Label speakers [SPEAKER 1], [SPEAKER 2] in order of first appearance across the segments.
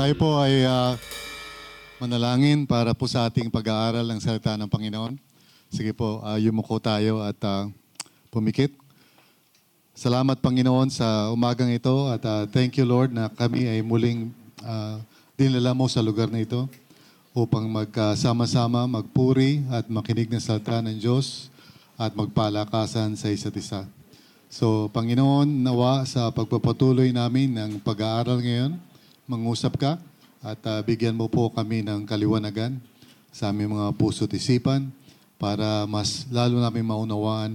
[SPEAKER 1] Tayo po ay ah, manalangin para po sa ating pag-aaral ng salita ng Panginoon. Sige po, uh, yumuko tayo at ah, pumikit. Salamat Panginoon sa umagang ito at ah, thank you Lord na kami ay muling ah, dinala mo sa lugar na ito upang magkasama-sama, magpuri at makinig ng salita ng Diyos at magpalakasan sa isa't isa. So, Panginoon, nawa sa pagpapatuloy namin ng pag-aaral ngayon, mangusap ka at ah, bigyan mo po kami ng kaliwanagan sa aming mga puso't isipan para mas lalo namin maunawaan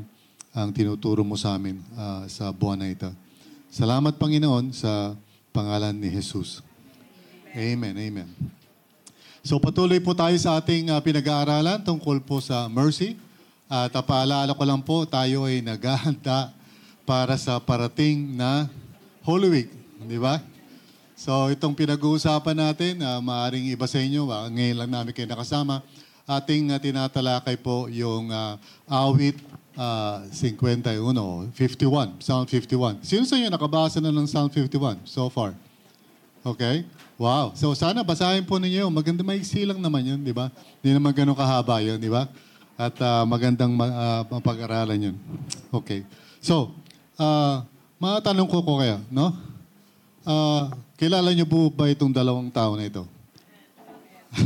[SPEAKER 1] ang tinuturo mo sa amin ah, sa buwan na ito. Salamat, Panginoon, sa pangalan ni Jesus. Amen, amen. So patuloy po tayo sa ating ah, pinag-aaralan tungkol po sa mercy. At uh, paalala ko lang po, tayo ay naghahanda para sa parating na Holy Week. Di ba? So itong pinag-uusapan natin, uh, maaring iba sa inyo, uh, ngayon lang namin kayo nakasama, ating uh, tinatalakay po yung uh, awit uh, 51, 51, Psalm 51. Sino sa inyo nakabasa na ng Psalm 51 so far? Okay? Wow. So sana basahin po ninyo. Maganda maiksi lang naman yun, di ba? Hindi naman ganun kahaba yun, di ba? At ah, magandang ma- ah, mapag-aralan yun. Okay. So, uh, matanong ko ko kaya, no? Ah, kilala niyo po ba itong dalawang tao na ito?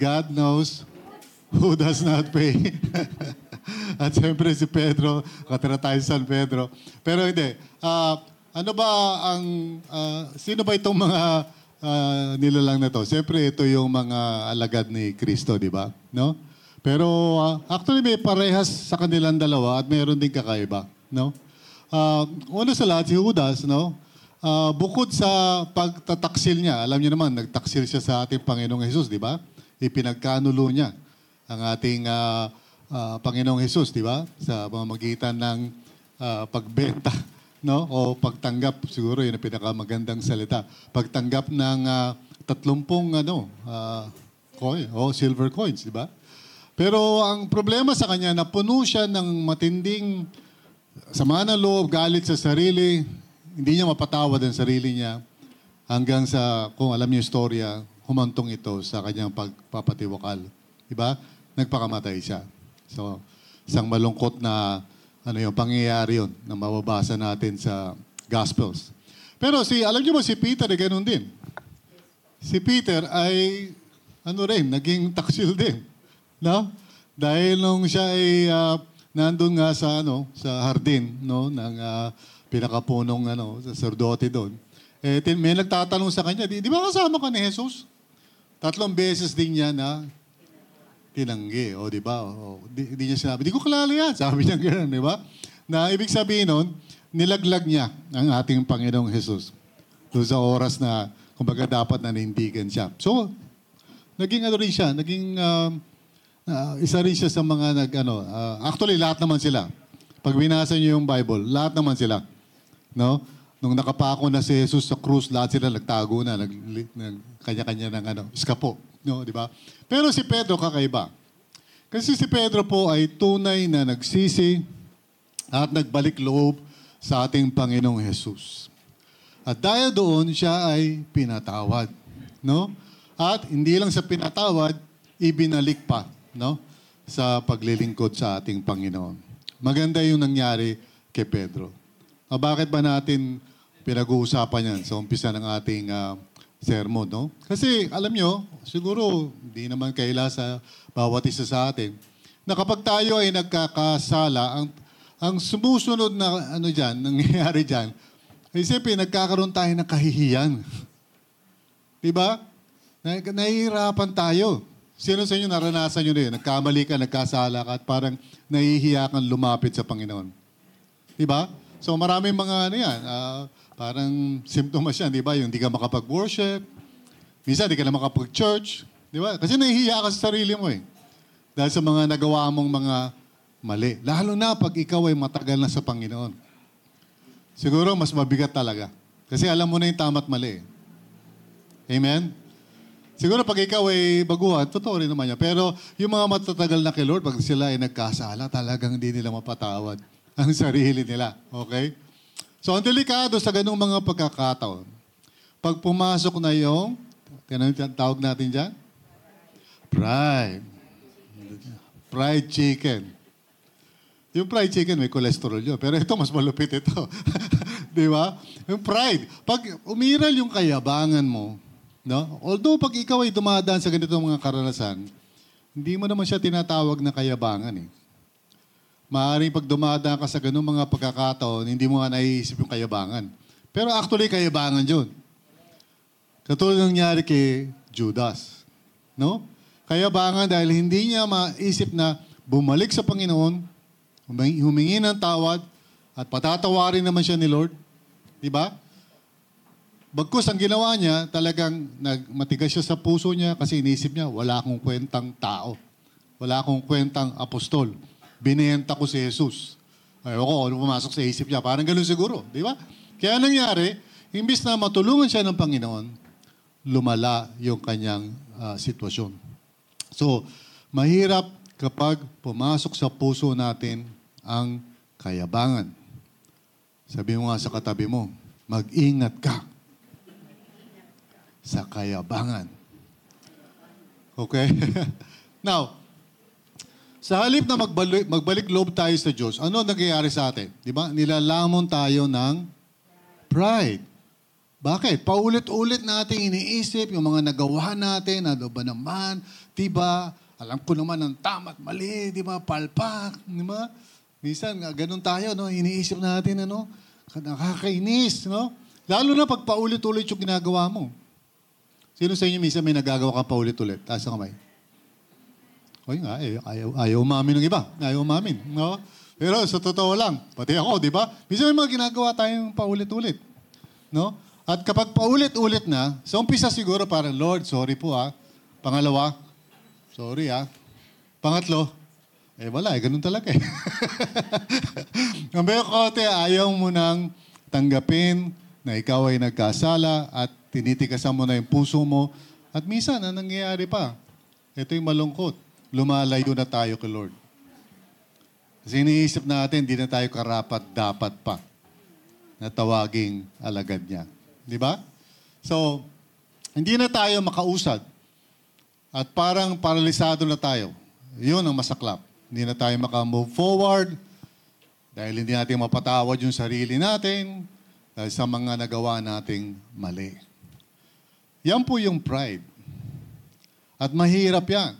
[SPEAKER 1] God knows who does not pay. At siyempre si Pedro, katira tayo sa San Pedro. Pero hindi. Ah, ano ba ang, ah, sino ba itong mga ah, nilalang na to? Siyempre ito yung mga alagad ni Kristo, di ba? No? Pero ah, actually may parehas sa kanilang dalawa at mayroon din kakaiba. No? Ah, una sa lahat, si Judas, no? Ah, bukod sa pagtataksil niya, alam niyo naman, nagtaksil siya sa ating Panginoong Jesus, di ba? Ipinagkanulo niya ang ating ah, ah, Panginoong Jesus, di ba? Sa pamamagitan ng ah, pagbenta, no? O pagtanggap, siguro yun ang pinakamagandang salita. Pagtanggap ng ah, tatlumpong ano, ah, coin, o silver coins, di ba? Pero ang problema sa kanya, napuno siya ng matinding sama ng loob, galit sa sarili, hindi niya mapatawad ang sarili niya hanggang sa, kung alam niyo yung humantong ito sa kanyang pagpapatiwakal. Diba? Nagpakamatay siya. So, isang malungkot na ano yung pangyayari yun na mababasa natin sa Gospels. Pero si, alam niyo ba si Peter ay ganun din. Si Peter ay, ano rin, naging taksil din. No? Dahil nung siya ay ah, nandun nga sa ano sa hardin no ng ah, pinakapunong ano sacerdote doon. Eh may nagtatanong sa kanya, di, di ba kasama ka ni Jesus? Tatlong beses din niya na tinanggi, o di ba? O, di, di niya sinabi, di ko kilala yan. Sabi niya gano'n, di ba? Na ibig sabihin nun, nilaglag niya ang ating Panginoong Jesus. Doon sa oras na, kumbaga dapat nanindigan siya. So, naging ano rin siya, naging um, ah, isa rin siya sa mga nag, ano, ah, actually lahat naman sila. Pag binasa niyo yung Bible, lahat naman sila. No? Nung nakapako na si Jesus sa krus, lahat sila nagtago na, nag, nag kanya-kanya ng ano, iskapo. No, di ba? Pero si Pedro kakaiba. Kasi si Pedro po ay tunay na nagsisi at nagbalik loob sa ating Panginoong Jesus. At dahil doon, siya ay pinatawad. No? At hindi lang sa pinatawad, ibinalik pa no? sa paglilingkod sa ating Panginoon. Maganda yung nangyari kay Pedro. Ah, bakit ba natin pinag-uusapan yan sa umpisa ng ating ah, sermon? No? Kasi alam nyo, siguro hindi naman kaila sa bawat isa sa atin, na kapag tayo ay nagkakasala, ang, ang sumusunod na ano dyan, nangyayari dyan, siyempre nagkakaroon tayo ng kahihiyan. Di ba? Na, nahihirapan tayo. Sino sa inyo naranasan nyo na yun? Nagkamali ka, nagkasala ka, at parang nahihiya kang lumapit sa Panginoon. Di ba? So maraming mga ano yan, ah, parang simptomas yan, di ba? Yung di ka makapag-worship, minsan di ka na makapag-church, di ba? Kasi nahihiya ka sa sarili mo eh. Dahil sa mga nagawa mong mga mali. Lalo na pag ikaw ay matagal na sa Panginoon. Siguro mas mabigat talaga. Kasi alam mo na yung tama't mali. eh. Amen? Siguro pag ikaw ay baguhan, totoo rin naman yan. Pero yung mga matatagal na kay Lord, pag sila ay nagkasala, talagang hindi nila mapatawad ang sarili nila. Okay? So ang delikado sa ganung mga pagkakataon, Pag pumasok na yung, tinanong tawag natin dyan? Pride. Fried chicken. Yung fried chicken, may cholesterol yun. Pero ito, mas malupit ito. Di ba? Yung pride. Pag umiral yung kayabangan mo, no? although pag ikaw ay dumadaan sa ganitong mga karanasan, hindi mo naman siya tinatawag na kayabangan eh. Maaaring pag dumadaan ka sa ganung mga pagkakataon, hindi mo nga naiisip yung kayabangan. Pero actually, kayabangan yun. Katulad ng nangyari kay Judas. No? Kayabangan dahil hindi niya maisip na bumalik sa Panginoon, humingi ng tawad, at patatawarin naman siya ni Lord. Di ba? Bagkus ang ginawa niya, talagang nagmatigas siya sa puso niya kasi inisip niya, wala akong kwentang tao. Wala akong kwentang apostol. Binenta ko si Jesus. Ayoko, ano pumasok sa isip niya. Parang ganun siguro. Di ba? Kaya nangyari, imbis na matulungan siya ng Panginoon, lumala yung kanyang ah, sitwasyon. So, mahirap kapag pumasok sa puso natin ang kayabangan. Sabi mo nga sa katabi mo, mag-ingat ka sa kayabangan. Okay? Now, sa halip na magbalik, magbalik loob tayo sa Diyos, ano nangyayari sa atin? Di ba? Nilalamon tayo ng pride. Bakit? Paulit-ulit natin iniisip yung mga nagawa natin, ano ba naman, di ba? Alam ko naman ang tama at mali, di ba? Palpak, di ba? Minsan, ganun tayo, no? Iniisip natin, ano? Nakakainis, no? Lalo na pag paulit-ulit yung ginagawa mo. Sino sa inyo minsan may nagagawa ka paulit-ulit? Taas ang kamay. Oy nga, eh, ayaw, ayaw umamin ng iba. Ayaw umamin. No? Pero sa totoo lang, pati ako, di ba? Minsan may mga ginagawa tayong paulit-ulit. No? At kapag paulit-ulit na, sa umpisa siguro parang, Lord, sorry po ah. Pangalawa, sorry ah. Pangatlo, eh wala, eh, ganun talaga eh. Ang kote, ayaw mo nang tanggapin na ikaw ay nagkasala at tinitikasan mo na yung puso mo. At minsan, ang nangyayari pa, ito yung malungkot. Lumalayo na tayo kay Lord. Kasi iniisip natin, di na tayo karapat dapat pa na tawaging alagad niya. Di ba? So, hindi na tayo makausad. At parang paralisado na tayo. Yun ang masaklap. Hindi na tayo makamove forward dahil hindi natin mapatawad yung sarili natin dahil sa mga nagawa nating mali. Yan po yung pride. At mahirap yan.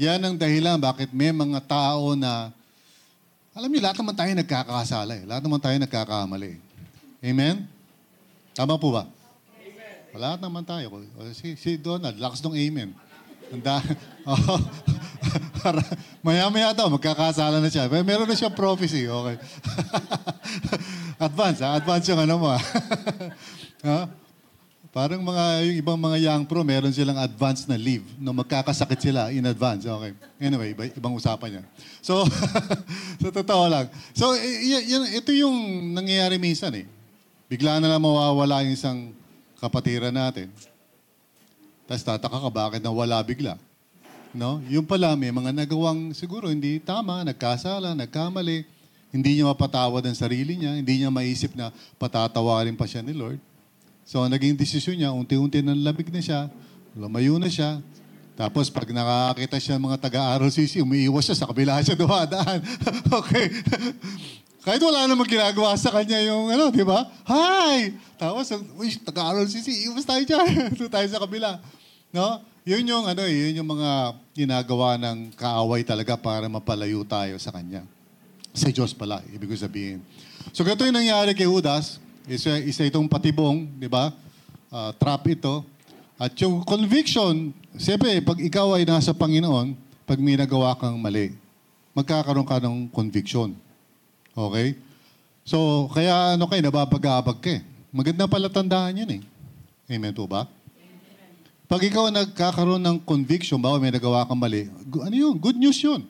[SPEAKER 1] Yan ang dahilan bakit may mga tao na, alam niyo, lahat naman tayo nagkakasala eh. Lahat naman tayo nagkakamali. Amen? Tama po ba? Amen. Lahat naman tayo. Si, si Donald, lakas ng amen. Handa. Oh, maya-maya daw, magkakasala na siya. May meron na siyang prophecy. Okay. advance, ha? Advance yung ano mo, ha? Parang mga, yung ibang mga young pro, meron silang advance na leave. No, magkakasakit sila in advance. Okay. Anyway, iba, ibang usapan yan. So, sa totoo lang. So, y- y- ito yung nangyayari minsan eh. Bigla na lang mawawala yung isang kapatiran natin. Tapos tataka ka, bakit nawala bigla? No? Yung pala, may mga nagawang siguro hindi tama, nagkasala, nagkamali. Hindi niya mapatawad ang sarili niya. Hindi niya maisip na patatawarin pa siya ni Lord. So, naging desisyon niya, unti-unti nang lamig na siya, lumayo na siya. Tapos, pag nakakita siya ng mga taga-ROCC, umiiwas siya, sa kabila siya dumadaan. okay. Kahit wala namang ginagawa sa kanya yung, ano, di ba? Hi! Tapos, uy, taga-ROCC, iwas tayo dyan. Doon tayo sa kabila. No? Yun yung, ano, eh, yun yung mga ginagawa ng kaaway talaga para mapalayo tayo sa kanya. Sa Diyos pala, ibig ko sabihin. So, ganito yung nangyari kay Judas. Isa, isa itong patibong, di ba? Ah, trap ito. At yung conviction, siyempre, pag ikaw ay nasa Panginoon, pag may nagawa kang mali, magkakaroon ka ng conviction. Okay? So, kaya ano kayo, nababagabag ka eh. Maganda pala tandaan yan eh. Amen po ba? Pag ikaw nagkakaroon ng conviction, bawa may nagawa kang mali, ano yun? Good news yun.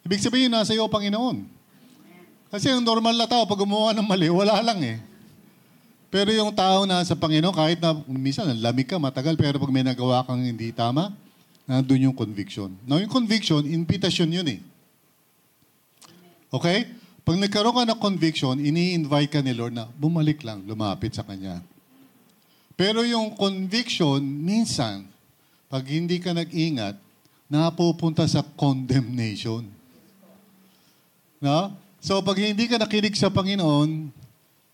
[SPEAKER 1] Ibig sabihin, nasa iyo, Panginoon. Kasi yung normal na tao, pag gumawa ng mali, wala lang eh. Pero yung tao na sa Panginoon, kahit na minsan lamig ka, matagal, pero pag may nagawa kang hindi tama, nandun yung conviction. Now, yung conviction, invitation yun eh. Okay? Pag nagkaroon ka ng conviction, ini-invite ka ni Lord na bumalik lang, lumapit sa Kanya. Pero yung conviction, minsan, pag hindi ka nag-ingat, napupunta sa condemnation. No? So pag hindi ka nakinig sa Panginoon,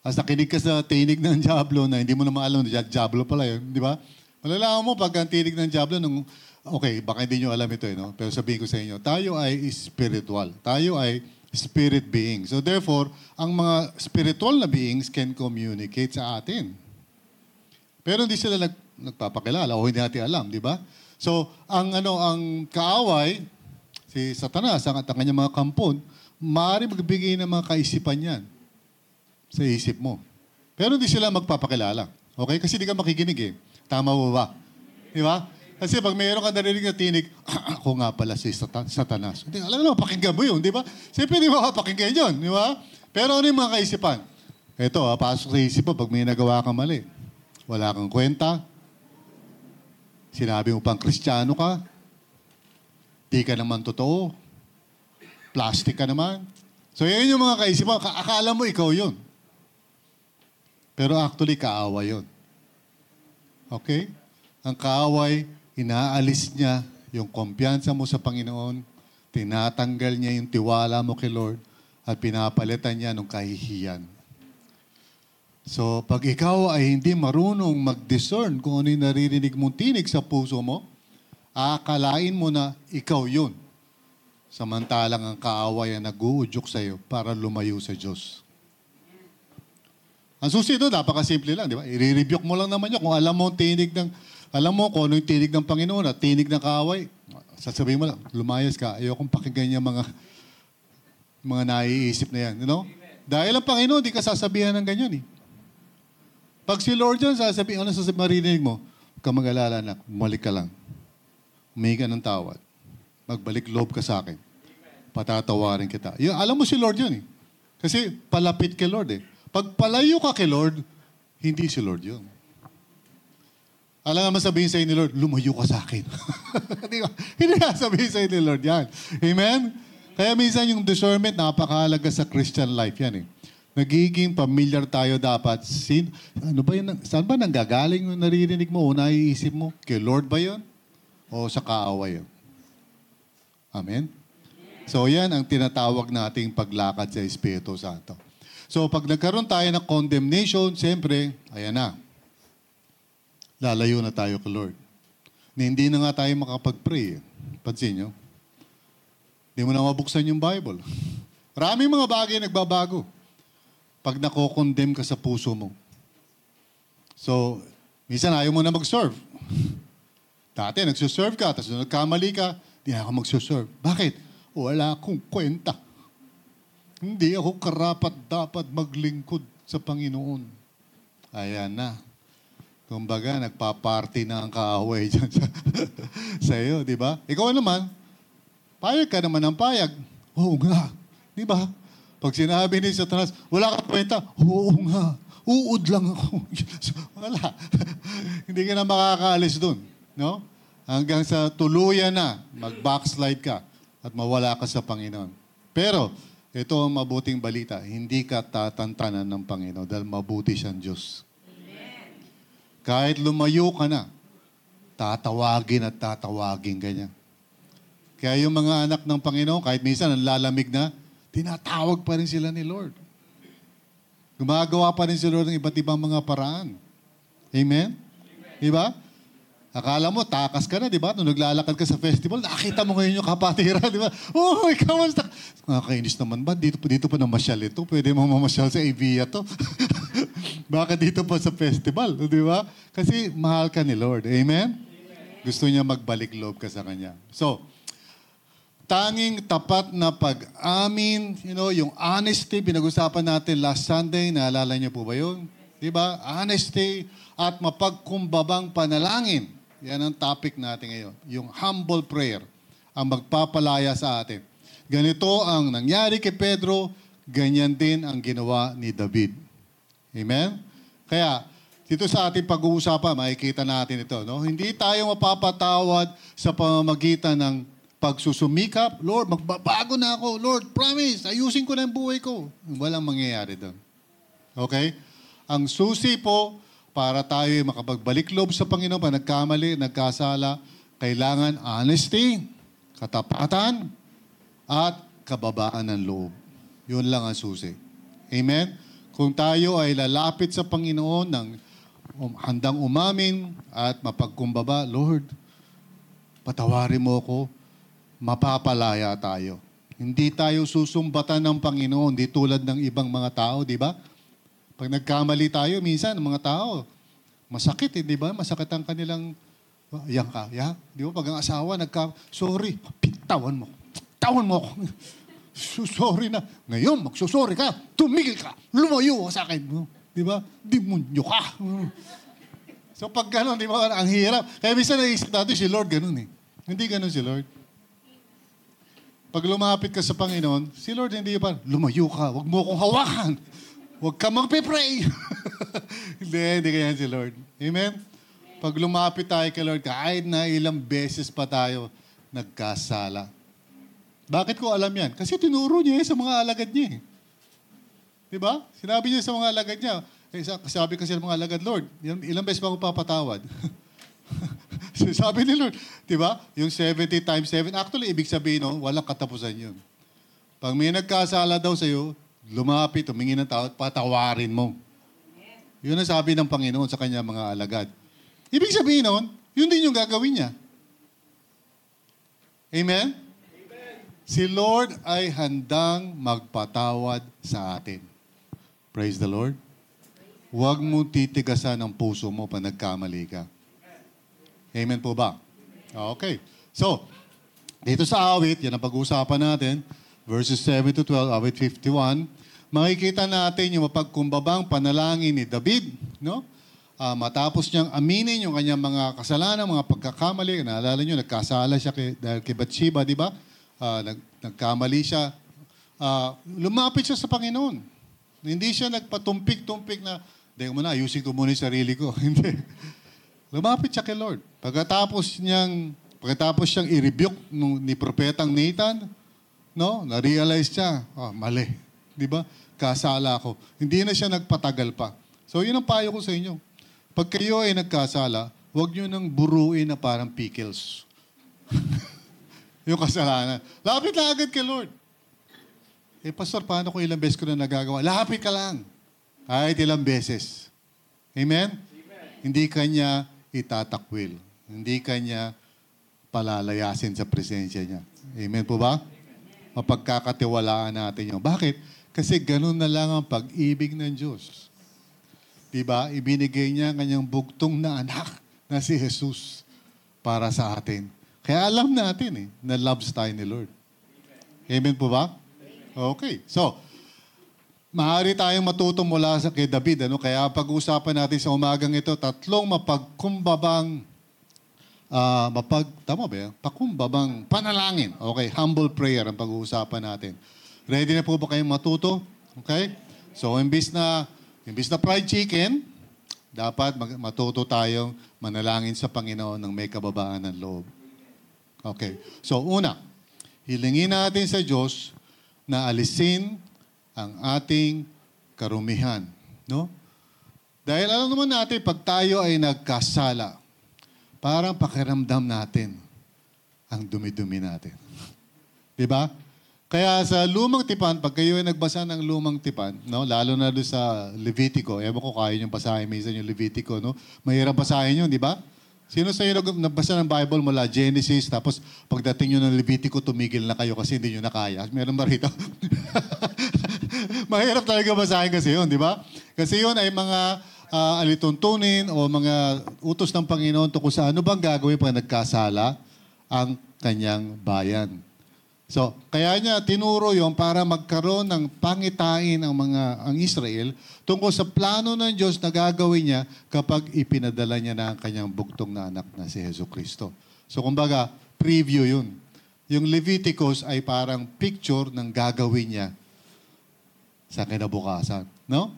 [SPEAKER 1] as nakinig ka sa tinig ng Diablo na hindi mo naman alam na Diablo pala yun, di ba? Malalaman mo pag ang tinig ng Diablo, nung, okay, baka hindi nyo alam ito, eh, no? pero sabihin ko sa inyo, tayo ay spiritual. Tayo ay spirit being. So therefore, ang mga spiritual na beings can communicate sa atin. Pero hindi sila nag, nagpapakilala o hindi natin alam, di ba? So, ang ano ang kaaway, si Satanas, ang, ang kanyang mga kampon, maaari magbigay ng mga kaisipan yan sa isip mo. Pero hindi sila magpapakilala. Okay? Kasi di ka makikinig eh. Tama mo ba? Di ba? Kasi pag mayroon ka narinig na tinig, "Ah, ako nga pala si Satan- Satanas. Hindi, alam mo, pakinggan mo yun, di ba? Siyempre, di ba pakinggan yun, di ba? Pero ano yung mga kaisipan? Ito, ah, pasok sa isip mo pag may nagawa kang mali. Wala kang kwenta. Sinabi mo pang kristyano ka. Di ka naman totoo. Plastic ka naman. So, yan yung mga kaisipan. Ka- Akala mo ikaw yun. Pero actually, kaaway yun. Okay? Ang kaaway, inaalis niya yung kumpiyansa mo sa Panginoon, tinatanggal niya yung tiwala mo kay Lord, at pinapalitan niya ng kahihiyan. So, pag ikaw ay hindi marunong mag-discern kung ano yung naririnig mong tinig sa puso mo, akalain mo na ikaw yun. Samantalang ang kaaway ang nag-uudyok sa iyo para lumayo sa Diyos. Ang susi doon, napakasimple lang, di ba? I-rebuke mo lang naman yun. Kung alam mo ang tinig ng, alam mo kung ano yung tinig ng Panginoon at tinig ng kaaway, sasabihin mo lang, lumayas ka, ayokong pakinggan yung mga, mga naiisip na yan. You know? Dahil ang Panginoon, di ka sasabihan ng ganyan eh. Pag si Lord yan, sasabihin, ano sasabihin, marinig mo, huwag ka mag-alala na, bumalik ka lang. Humingi ka ng tawad. Magbalik loob ka sa akin. Patatawarin kita. Yun, alam mo si Lord yun eh. Kasi palapit kay Lord eh. Pag palayo ka kay Lord, hindi si Lord yun. Alam naman sabihin sa'yo ni Lord, lumayo ka sa akin. Di ba? Hindi nga sabihin sa'yo ni Lord yan. Amen? Kaya minsan yung discernment, napakahalaga sa Christian life yan eh. Nagiging familiar tayo dapat. Sin, ano ba yun? Saan ba nanggagaling yung naririnig mo o naiisip mo? Kay Lord ba yun? O sa kaaway yun? Amen? So yan ang tinatawag nating paglakad sa Espiritu Santo. So pag nagkaroon tayo ng condemnation, siyempre, ayan na. Lalayo na tayo kay Lord. Na hindi na nga tayo makapag-pray. Pansin nyo? Hindi mo na mabuksan yung Bible. Maraming mga bagay nagbabago pag nako-condemn ka sa puso mo. So, minsan ayaw mo na mag-serve. Dati, nagsuserve ka, tapos nagkamali ka, di na ako magsuserve. Bakit? Wala akong kwenta. Hindi ako karapat dapat maglingkod sa Panginoon. Ayan na. Kumbaga, nagpa-party na ang kaaway dyan sa, sa iyo, di ba? Ikaw naman, payag ka naman ng payag. Oo nga. Di ba? Pag sinabi ni Satanas, wala ka kwenta. Oo nga. Uud lang ako. wala. Hindi ka na makakaalis dun. No? Hanggang sa tuluyan na, mag-backslide ka at mawala ka sa Panginoon. Pero, ito ang mabuting balita. Hindi ka tatantanan ng Panginoon dahil mabuti siyang Diyos. Kahit lumayo ka na, tatawagin at tatawagin ganyan. Kaya yung mga anak ng Panginoon, kahit minsan lalamig na, tinatawag pa rin sila ni Lord. Gumagawa pa rin si Lord ng iba't ibang mga paraan. Amen? Di ba? Akala mo, takas ka na, di ba? Nung naglalakad ka sa festival, nakita mo ngayon yung kapatira, di ba? Oh, ikaw, kamusta? Nakakainis naman ba? Dito, dito pa namasyal ito. Pwede mo mamasyal sa Evia to. Baka dito pa sa festival, di ba? Kasi mahal ka ni Lord. Amen? Gusto niya magbalik loob ka sa Kanya. So, tanging tapat na pag-amin, you know, yung honesty, pinag-usapan natin last Sunday, naalala niyo po ba yun? Di ba? Honesty at mapagkumbabang panalangin. Yan ang topic natin ngayon. Yung humble prayer ang magpapalaya sa atin. Ganito ang nangyari kay Pedro, ganyan din ang ginawa ni David. Amen? Kaya, dito sa ating pag-uusapan, makikita natin ito. No? Hindi tayo mapapatawad sa pamamagitan ng pagsusumikap. Lord, magbabago na ako. Lord, promise, ayusin ko na yung buhay ko. Walang mangyayari doon. Okay? Ang susi po, para tayo makapagbalik loob sa Panginoon pa nagkamali, nagkasala, kailangan honesty, katapatan, at kababaan ng loob. Yun lang ang susi. Amen? Kung tayo ay lalapit sa Panginoon ng um, handang umamin at mapagkumbaba, Lord, patawarin mo ako, mapapalaya tayo. Hindi tayo susumbatan ng Panginoon, di tulad ng ibang mga tao, di ba? Pag nagkamali tayo, minsan, mga tao, masakit, eh, di ba? Masakit ang kanilang, "Ah, yan ka, ya? Di ba? Pag ang asawa, nagka, sorry, pitawan mo. Tawan mo ako. So- Sorry na. Ngayon, magsusorry ka. Tumigil ka. Lumayo ka sa akin. Di ba? Demonyo ka. So pag gano'n, di ba, ang hirap. Kaya minsan naisip natin si Lord gano'n eh. Hindi gano'n si Lord. Pag lumapit ka sa Panginoon, si Lord hindi pa, lumayo ka, huwag mo akong hawakan. Huwag ka magpe-pray. hindi, hindi ganyan si Lord. Amen? Pag lumapit tayo kay Lord, kahit na ilang beses pa tayo nagkasala. Bakit ko alam yan? Kasi tinuro niya eh sa mga alagad niya eh. Di ba? Sinabi niya sa mga alagad niya, eh, sa- sabi kasi ng mga alagad, Lord, ilang, beses ba ako papatawad? sabi ni Lord, di ba? Yung 70 times 7, actually, ibig sabihin, no, walang katapusan yun. Pag may nagkasala daw sa'yo, lumapit, tumingin ng tao, at patawarin mo. Yun ang sabi ng Panginoon sa kanya mga alagad. Ibig sabihin nun, yun din yung gagawin niya. Amen? Si Lord ay handang magpatawad sa atin. Praise the Lord. Huwag mo titigasan ang puso mo pag nagkamali ka. Amen po ba? Okay. So, dito sa awit, yan ang pag-uusapan natin, verses 7 to 12, awit 51, makikita natin yung mapagkumbabang panalangin ni David, no? Ah, matapos niyang aminin yung kanyang mga kasalanan, mga pagkakamali. Naalala niyo, nagkasala siya kay, dahil kay Bathsheba, di ba? Ah, nag, nagkamali siya. Ah, lumapit siya sa Panginoon. Hindi siya nagpatumpik-tumpik na, hindi mo na, ayusin ko muna yung sarili ko. Hindi. Lumapit siya kay Lord. Pagkatapos niyang, pagkatapos siyang i-rebuke ni Propetang Nathan, no, na-realize siya, ah, mali. Di ba? Kasala ako. Hindi na siya nagpatagal pa. So, yun ang payo ko sa inyo. Pag kayo ay nagkasala, huwag nyo nang buruin na parang pickles. yung kasalanan. Lapit na agad kay Lord. Eh, Pastor, paano kung ilang beses ko na nagagawa? Lapit ka lang. Kahit ilang beses. Amen? Hindi kanya itatakwil. Hindi kanya palalayasin sa presensya niya. Amen po ba? Mapagkakatiwalaan natin yun. Bakit? Kasi ganun na lang ang pag-ibig ng Diyos. Diba? Ibinigay niya ang kanyang bugtong na anak na si Jesus para sa atin. Kaya alam natin eh, na loves tayo ni Lord. Amen po ba? Okay. So, maaari tayong matuto mula sa kay David. Ano? Kaya pag-uusapan natin sa umagang ito, tatlong mapagkumbabang, ah mapag, tama ba yan? Pakumbabang panalangin. Okay, humble prayer ang pag-uusapan natin. Ready na po ba kayong matuto? Okay? So, imbis na, imbis na fried chicken, dapat mag- matuto tayong manalangin sa Panginoon ng may kababaan ng loob. Okay. So, una, hilingin natin sa Diyos na alisin ang ating karumihan. No? Dahil alam naman natin, pag tayo ay nagkasala, parang pakiramdam natin ang dumi-dumi natin. Di ba? Kaya sa lumang tipan, pag kayo ay nagbasa ng lumang tipan, no, lalo na doon sa Levitico, ewan ko kaya niyong basahin minsan yung Levitico, no? Mahirap basahin yun, di ba? Sino sa inyo nag- nagbasa ng Bible mula Genesis, tapos pagdating nyo ng Levitico, tumigil na kayo kasi hindi nyo na kaya? Meron ba rito? Mahirap talaga basahin kasi yun, di ba? Kasi yun ay mga ah, alituntunin o mga utos ng Panginoon tungkol sa ano bang gagawin pag nagkasala ang kanyang bayan. So, kaya niya tinuro yon para magkaroon ng pangitain ang mga ang Israel tungkol sa plano ng Diyos na gagawin niya kapag ipinadala niya na ang kanyang bugtong na anak na si Yesu Kristo. So, kumbaga, preview yun. Yung Leviticus ay parang picture ng gagawin niya sa kinabukasan. No?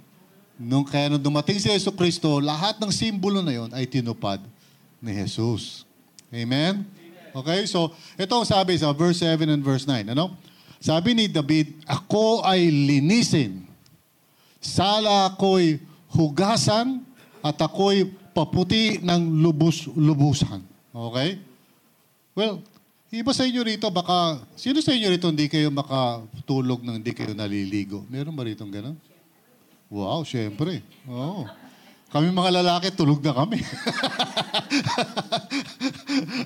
[SPEAKER 1] Nung kaya nung dumating si Yesu Kristo, lahat ng simbolo na yon ay tinupad ni Jesus. Amen? Okay, so ito ang sabi sa verse 7 and verse 9. Ano? Sabi ni David, Ako ay linisin. Sala ako'y hugasan at ako'y paputi ng lubus-lubusan. Okay? Well, iba sa inyo rito, baka, sino sa inyo rito hindi kayo makatulog nang hindi kayo naliligo? Meron ba rito gano'n? Wow, syempre. Oo. Kami mga lalaki, tulog na kami.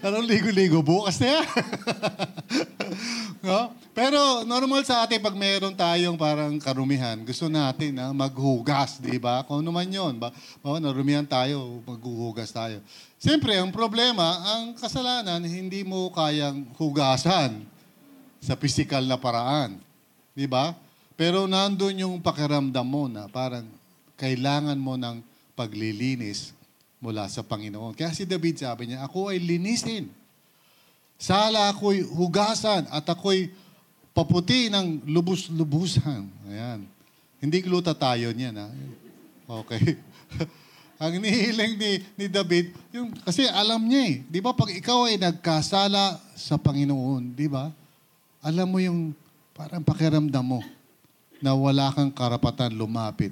[SPEAKER 1] Anong ligo-ligo? Bukas na yan. no? Pero normal sa atin, pag meron tayong parang karumihan, gusto natin na maghugas, di ba? Kung ano man yun, ba? Oh, narumihan tayo, maghuhugas tayo. Siyempre, ang problema, ang kasalanan, hindi mo kayang hugasan sa physical na paraan. Di ba? Pero nandun yung pakiramdam mo na parang kailangan mo ng paglilinis mula sa Panginoon. Kaya si David sabi niya, ako ay linisin. Sala ako'y hugasan at ako'y paputi ng lubus-lubusan. Ayan. Hindi gluta tayo niyan, ha? Okay. Ang nihiling ni, ni David, yung, kasi alam niya eh. Di ba, pag ikaw ay nagkasala sa Panginoon, di ba? Alam mo yung parang pakiramdam mo na wala kang karapatan lumapit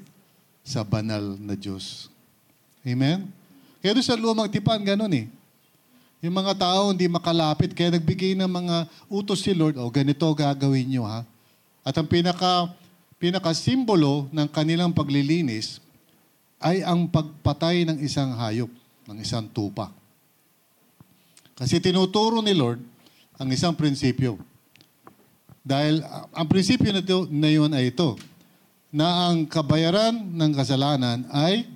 [SPEAKER 1] sa banal na Diyos. Amen? Kaya doon sa lumang tipan, ganun eh. Yung mga tao hindi makalapit, kaya nagbigay ng mga utos si Lord, o ganito gagawin nyo ha. At ang pinaka, pinaka simbolo ng kanilang paglilinis ay ang pagpatay ng isang hayop, ng isang tupa. Kasi tinuturo ni Lord ang isang prinsipyo. Dahil ah, ang prinsipyo na, to, na yun ay ito, na ang kabayaran ng kasalanan ay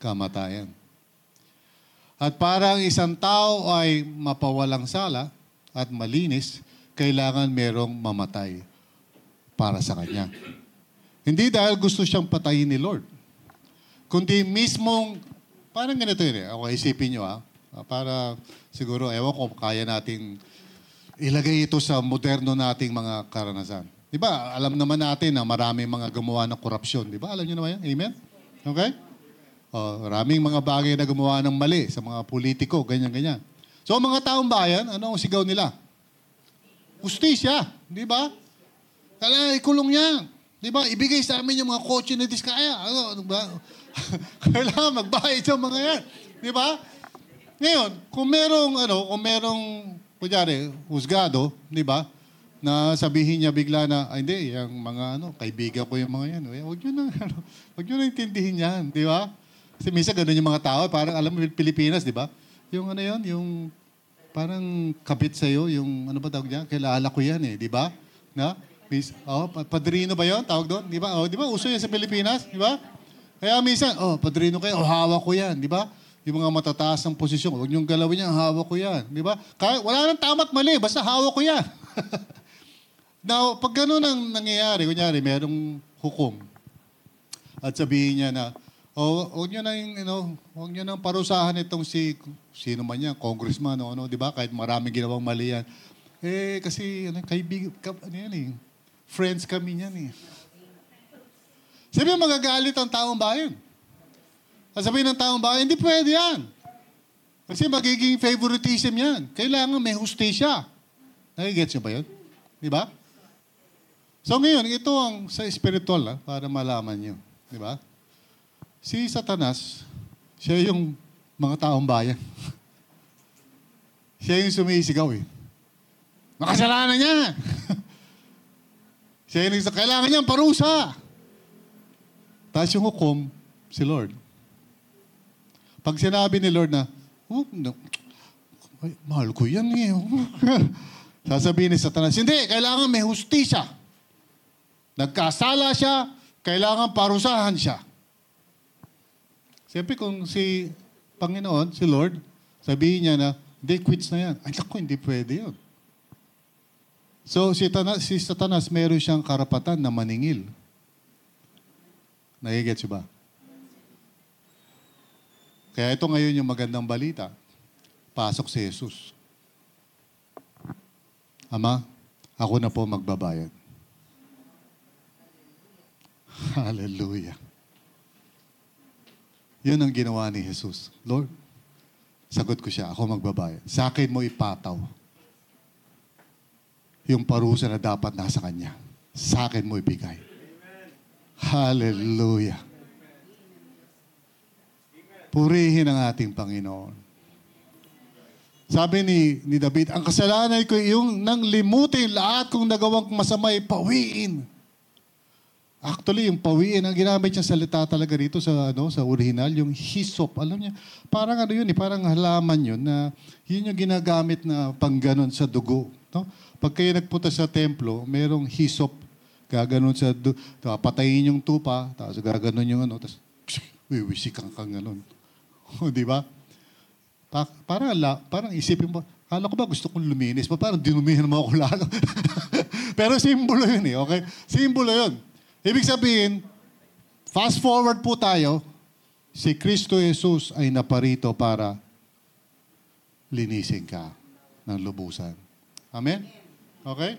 [SPEAKER 1] kamatayan. At para ang isang tao ay mapawalang sala at malinis, kailangan merong mamatay para sa kanya. Hindi dahil gusto siyang patayin ni Lord, kundi mismong, parang ganito yun eh. Okay, isipin nyo ah. Ah, Para siguro, ewan ko, kaya nating ilagay ito sa moderno nating mga karanasan. Di ba? Alam naman natin na marami mga gumawa ng korupsyon. Di ba? Alam nyo naman yan? Amen? Okay? Oh, maraming mga bagay na gumawa ng mali sa mga politiko, ganyan-ganyan. So, ang mga taong bayan, ano ang sigaw nila? Justisya. Di ba? Kailangan ikulong niya. Di ba? Ibigay sa amin yung mga kotse na diskaya. Ano, ano ba? Kailangan magbayad sa mga yan. Di ba? Ngayon, kung merong, ano, kung merong, kunyari, husgado, di ba? Na sabihin niya bigla na, ay hindi, yung mga, ano, kaibigan ko yung mga yan. Huwag nyo na, ano, huwag nyo na intindihin yan. Di ba? Kasi minsan ganun yung mga tao, parang alam mo, Pilipinas, di ba? Yung ano yun, yung parang kabit sa'yo, yung ano ba tawag niya? Kilala ko yan eh, di ba? Na? Mis, oh, pa- padrino ba yon Tawag doon? Di ba? Oh, di ba? Uso yan sa Pilipinas, di ba? Kaya minsan, oh, padrino kayo, oh, hawak ko yan, di ba? Yung mga matataas ng posisyon, huwag niyong galawin yan, hawak ko yan, di ba? Kaya, wala nang tama't mali, basta hawak ko yan. Now, pag gano'n ang nangyayari, kunyari, merong hukom, at sabihin niya na, oh, huwag niyo nang, you know, huwag niyo nang parusahan itong si, sino man yan, congressman o ano, di ba? Kahit maraming ginawang mali yan. Eh, kasi, ano, kaibig, ka, ano yan eh, friends kami niyan eh. Sabi magagalit ang taong bayan. Sabihin ng taong bayan, hindi pwede yan. Kasi magiging favoritism yan. Kailangan may hustisya. Nagigets niyo ba yun? Di ba? So ngayon, ito ang sa spiritual, ha, para malaman niyo. Di ba? Si Satanas, siya yung mga taong bayan. siya yung sumisigaw eh. Makasalanan niya. siya yung kailangan niyang parusa. Tapos yung hukom, si Lord. Pag sinabi ni Lord na, oh, no, ay, mahal ko yan eh. Sasabihin ni Satanas, hindi, kailangan may hustisya. Nagkasala siya, kailangan parusahan siya. Siyempre kung si Panginoon, si Lord, sabihin niya na, hindi, quits na yan. Ay, naku, hindi pwede yun. So, si, Tana, si Satanas, meron siyang karapatan na maningil. Nagigets ba? Kaya ito ngayon yung magandang balita. Pasok si Jesus. Ama, ako na po magbabayad. Hallelujah. Yun ang ginawa ni Jesus. Lord, sagot ko siya, ako magbabayad. Sa akin mo ipataw yung parusa na dapat nasa Kanya. Sa akin mo ibigay. Hallelujah. Purihin ang ating Panginoon. Sabi ni, ni David, ang kasalanan ko yung nang limutin lahat kong nagawang masamay, pawiin. Actually, yung pawiin, ang ginamit niya salita talaga dito sa ano sa original, yung hisop. Alam niya, parang ano yun, eh, parang halaman yun na yun yung ginagamit na pangganon sa dugo. No? Pag kayo nagpunta sa templo, merong hisop. Gaganon sa, du- patayin yung tupa, tapos gaganon yung ano, tapos wiwisikan kang ganon. Di ba? Pa- parang, la, parang isipin mo, kala ko ba gusto kong luminis? Pa, parang dinumihan mo ako lalo. Pero simbolo yun eh, okay? Simbolo yun. Ibig sabihin, fast forward po tayo, si Kristo Jesus ay naparito para linisin ka ng lubusan. Amen? Okay?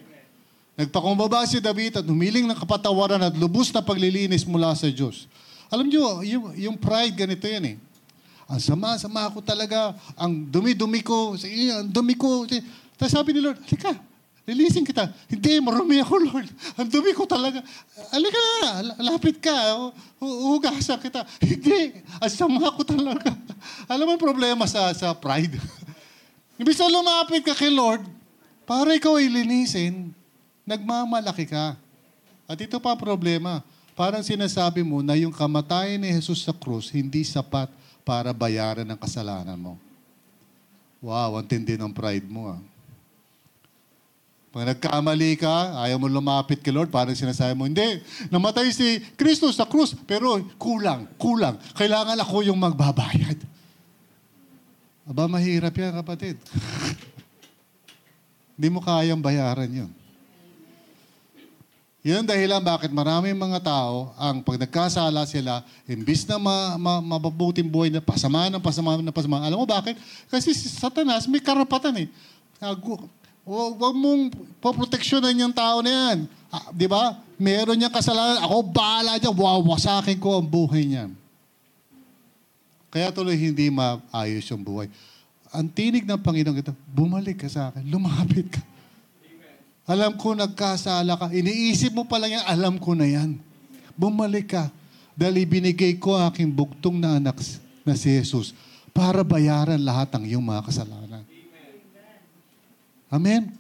[SPEAKER 1] Nagpakumbaba si David at humiling ng kapatawaran at lubos na paglilinis mula sa Diyos. Alam niyo, yung, yung pride, ganito yan eh. Ang sama-sama ko talaga, ang dumi-dumi ko, ang dumi ko. Tapos sabi ni Lord, halika, lilisin kita. Hindi, marumi ako, Lord. Ang dumi ko talaga. Halika na, lapit ka. Hugasan kita. Hindi, ang sama ko talaga. Alam mo yung problema sa, sa pride? Ibig sa lumapit ka kay Lord, para ikaw ay linisin, nagmamalaki ka. At ito pa problema. Parang sinasabi mo na yung kamatayan ni Jesus sa krus hindi sapat para bayaran ang kasalanan mo. Wow, ang tindi ng pride mo ah. Pag nagkamali ka, ayaw mo lumapit kay Lord, parang sinasabi mo, hindi, namatay si Kristo sa krus, pero kulang, kulang. Kailangan ako yung magbabayad. Aba, mahirap yan, kapatid. Hindi mo kayang bayaran yun. Yan ang dahilan bakit maraming mga tao, ang pag nagkasala sila, imbis na ma, ma, mababuting buhay na pasama ng pasama ng pasama. Alam mo bakit? Kasi si Satanas may karapatan eh. Huwag mong poproteksyonan yung tao na yan. Ah, di ba? Meron niyang kasalanan. Ako bahala dyan. Wawasakin ko ang buhay niyan. Kaya tuloy hindi maayos yung buhay. Ang tinig ng Panginoon kita, bumalik ka sa akin, lumapit ka. Alam ko nagkasala ka. Iniisip mo pa lang yan, alam ko na yan. Bumalik ka. Dahil ibinigay ko aking bugtong na anak na si Jesus para bayaran lahat ng iyong mga kasalanan. Amen?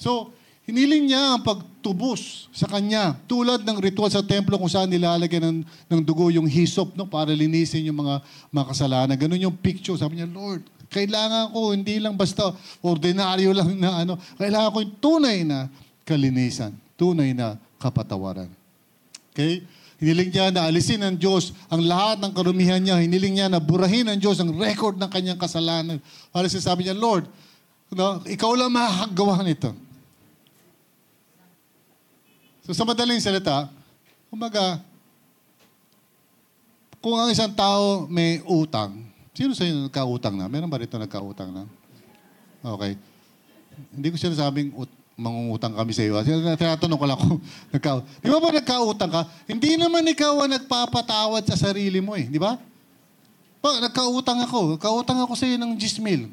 [SPEAKER 1] So, hiniling niya ang pagtubos sa kanya. Tulad ng ritual sa templo kung saan nilalagyan ng, ng dugo yung hisop no, para linisin yung mga, mga kasalanan. Ganun yung picture. Sabi niya, Lord, kailangan ko, hindi lang basta ordinaryo lang na ano. Kailangan ko yung tunay na kalinisan. Tunay na kapatawaran. Okay? Hiniling niya na alisin ng Diyos ang lahat ng karumihan niya. Hiniling niya na burahin ng Diyos ang record ng kanyang kasalanan. Para sabi niya, Lord, no, ikaw lang makakagawa nito. So sa madaling salita, kumaga, kung ang isang tao may utang, Sino sa inyo nagkautang na? Meron ba rito nagkautang na? Okay. Hindi ko sinasabing ut- mangungutang kami sa iyo. Tinatanong ko lang kung nagka Di ba ba nagkautang ka? Hindi naman ikaw ang nagpapatawad sa sarili mo eh. Di ba? Pa, nagkautang ako. Nagkautang ako sa iyo ng 10 mil.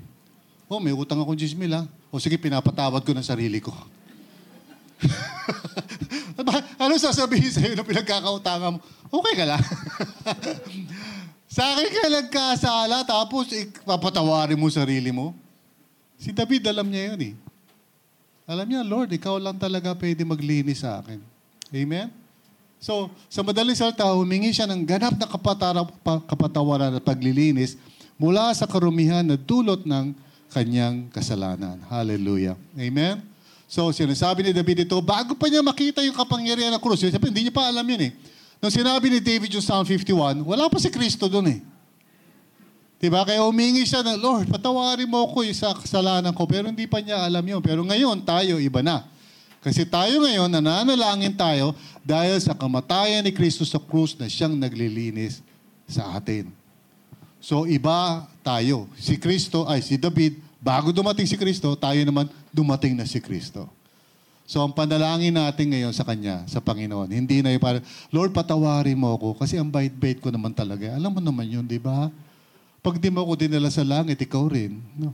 [SPEAKER 1] Oh, may utang ako 10 mil ha. O sige, pinapatawad ko ng sarili ko. ano sasabihin sa iyo na pinagkakautangan mo? Okay ka lang. Sa akin ka nagkasala, tapos ipapatawarin mo sarili mo. Si David, alam niya yun eh. Alam niya, Lord, ikaw lang talaga pwede maglinis sa akin. Amen? So, sa madaling salita, humingi siya ng ganap na kapatawaran at paglilinis mula sa karumihan na dulot ng kanyang kasalanan. Hallelujah. Amen? So, sinasabi ni David ito, bago pa niya makita yung kapangyarihan ng krus, sabi, hindi niya pa alam yun eh. Nung sinabi ni David yung Psalm 51, wala pa si Kristo doon eh. Diba? Kaya humingi siya ng, Lord, patawarin mo ko sa kasalanan ko. Pero hindi pa niya alam yun. Pero ngayon, tayo, iba na. Kasi tayo ngayon, nananalangin tayo dahil sa kamatayan ni Kristo sa krus na siyang naglilinis sa atin. So, iba tayo. Si Kristo, ay si David, bago dumating si Kristo, tayo naman dumating na si Kristo. So ang panalangin natin ngayon sa Kanya, sa Panginoon, hindi na yung parang, Lord, patawarin mo ako kasi ang bait-bait ko naman talaga. Alam mo naman yun, di ba? Pag di mo ako dinala sa langit, ikaw rin. No?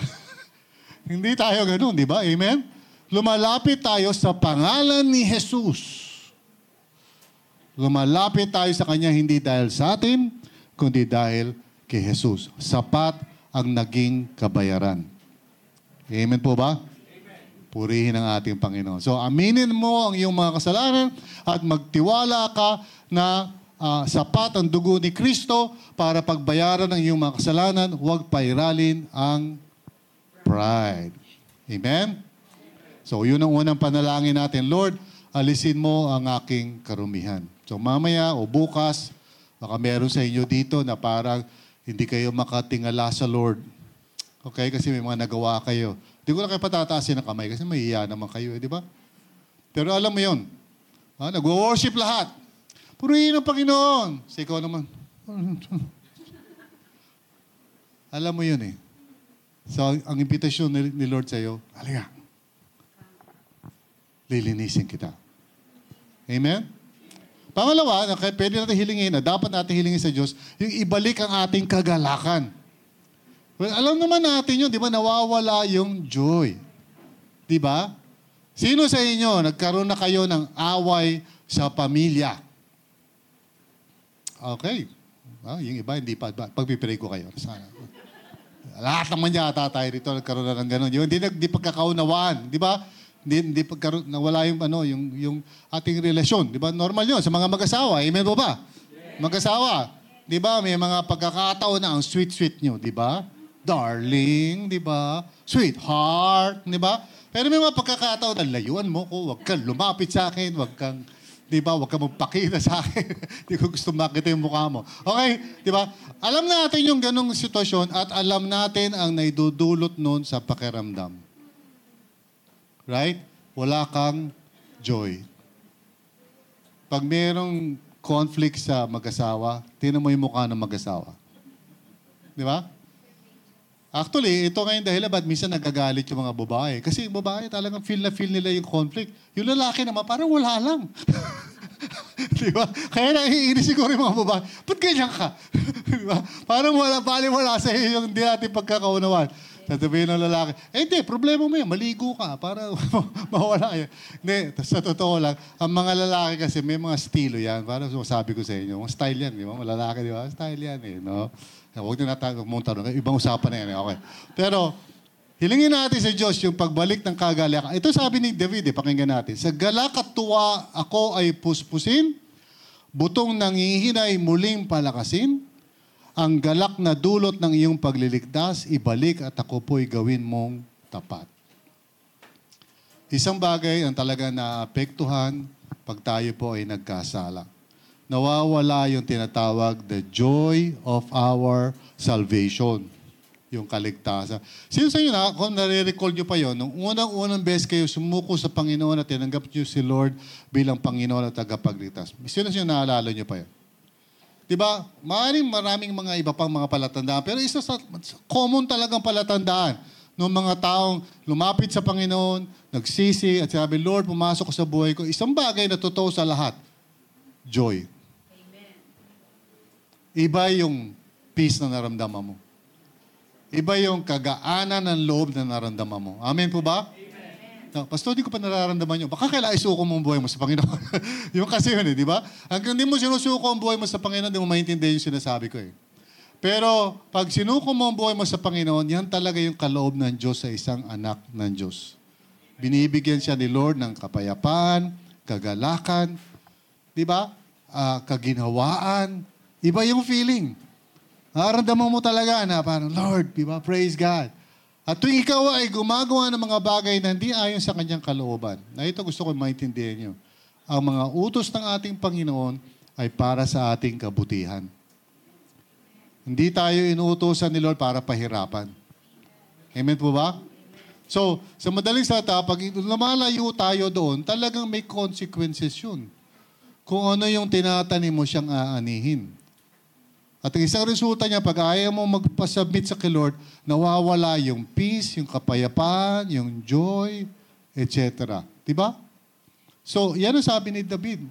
[SPEAKER 1] hindi tayo ganun, di ba? Amen? Lumalapit tayo sa pangalan ni Jesus. Lumalapit tayo sa Kanya hindi dahil sa atin, kundi dahil kay Jesus. Sapat ang naging kabayaran. Amen po ba? Purihin ang ating Panginoon. So, aminin mo ang iyong mga kasalanan at magtiwala ka na ah, sapat ang dugo ni Kristo para pagbayaran ang iyong mga kasalanan, huwag pairalin ang pride. Amen? So, yun ang unang panalangin natin. Lord, alisin mo ang aking karumihan. So, mamaya o bukas, baka meron sa inyo dito na parang hindi kayo makatingala sa Lord. Okay? Kasi may mga nagawa kayo. Hindi ko na kayo patataasin ng kamay kasi mahihiya naman kayo, eh, di ba? Pero alam mo yun. Ha? Nag-worship lahat. Purihin ang Panginoon. Sa ikaw naman. alam mo yun eh. So, ang impitasyon ni, ni Lord sa'yo, halika. Lilinisin kita. Amen? Pangalawa, na pwede natin hilingin, na dapat natin hilingin sa Diyos, yung ibalik ang ating kagalakan. Well, alam naman natin yun, di ba? Nawawala yung joy. Di ba? Sino sa inyo, nagkaroon na kayo ng away sa pamilya? Okay. Ah, yung iba, hindi pa. Pagpipray ko kayo. Sana. Lahat naman yata tayo rito nagkaroon na ng ganun. Yung hindi, hindi pagkakaunawaan. Di ba? Hindi, hindi pagkaroon, nawala yung, ano, yung, yung ating relasyon. Di ba? Normal yun sa mga mag-asawa. Amen po ba? Mag-asawa. Di ba? May mga pagkakataon na ang sweet-sweet nyo. Di ba? Darling. Di ba? Sweetheart. Di ba? Pero may mga pagkakataon na layuan mo ko. Huwag kang lumapit sa akin. Huwag kang Di ba? Huwag ka magpakita sa akin. Hindi ko gusto makita yung mukha mo. Okay? Di ba? Alam natin yung ganong sitwasyon at alam natin ang naidudulot nun sa pakiramdam. Right? Wala kang joy. Pag merong conflict sa mag-asawa, tinan mo yung mukha ng mag-asawa. Di ba? Actually, ito ngayon dahilan ba't minsan nagagalit yung mga babae. Kasi yung babae talagang feel na feel nila yung conflict. Yung lalaki naman parang wala lang. Di ba? Kaya naiinis siguro yung mga babae. Ba't ganyan ka? Di ba? Parang wala, bali wala sa iyo yung hindi natin pagkakaunawan. Sasabihin ng lalaki, eh hindi, problema mo yan, maligo ka para mawala yan. Hindi, sa totoo lang, ang mga lalaki kasi may mga estilo yan. Parang sabi ko sa inyo, mga style yan, di ba? Mga lalaki, di ba? Style yan eh, no? Huwag na natin pumunta doon. Ibang usapan na yan. eh. Okay. Pero, hilingin natin sa Diyos yung pagbalik ng kagalakan. Ito sabi ni David, eh, pakinggan natin. Sa galak at tuwa ako ay puspusin, butong nangihinay muling palakasin, ang galak na dulot ng iyong pagliligtas, ibalik at ako po'y gawin mong tapat. Isang bagay ang talaga naapektuhan pag tayo po ay nagkasala nawawala yung tinatawag the joy of our salvation. Yung kaligtasan. Sino sa inyo na, kung nare-recall nyo pa yon, nung unang-unang beses kayo sumuko sa Panginoon at tinanggap nyo si Lord bilang Panginoon at tagapagligtas. Sino sa inyo naalala nyo pa yun? Di ba? Maaaring maraming mga iba pang mga palatandaan. Pero isa sa common talagang palatandaan ng mga taong lumapit sa Panginoon, nagsisi at sabi, Lord, pumasok ka sa buhay ko. Isang bagay na totoo sa lahat, joy. Iba yung peace na naramdaman mo. Iba yung kagaanan ng loob na naramdaman mo. Amen po ba? Amen. No, Pastor, di ko pa nararamdaman yun. Baka kailangan isuko mo ang buhay mo sa Panginoon. yung kasi yun eh, di ba? Hanggang hindi mo sinusuko ang buhay mo sa Panginoon, di mo maintindihan yung sinasabi ko eh. Pero pag sinuko mo ang buhay mo sa Panginoon, yan talaga yung kaloob ng Diyos sa isang anak ng Diyos. Binibigyan siya ni Lord ng kapayapaan, kagalakan, di ba? Ah, kaginhawaan. Iba yung feeling. Nararamdaman mo talaga na parang, Lord, di ba? Praise God. At tuwing ikaw ay gumagawa ng mga bagay na hindi ayon sa kanyang kalooban, na ito gusto ko maintindihan nyo, ang mga utos ng ating Panginoon ay para sa ating kabutihan. Hindi tayo inuutosan ni Lord para pahirapan. Amen po ba? So, sa madaling salita, pag lumalayo tayo doon, talagang may consequences yun. Kung ano yung tinatanim mo siyang aanihin. At ang isang resulta niya, pag ayaw mo magpasubmit sa kay Lord, nawawala yung peace, yung kapayapaan, yung joy, etc. Diba? So, yan ang sabi ni David.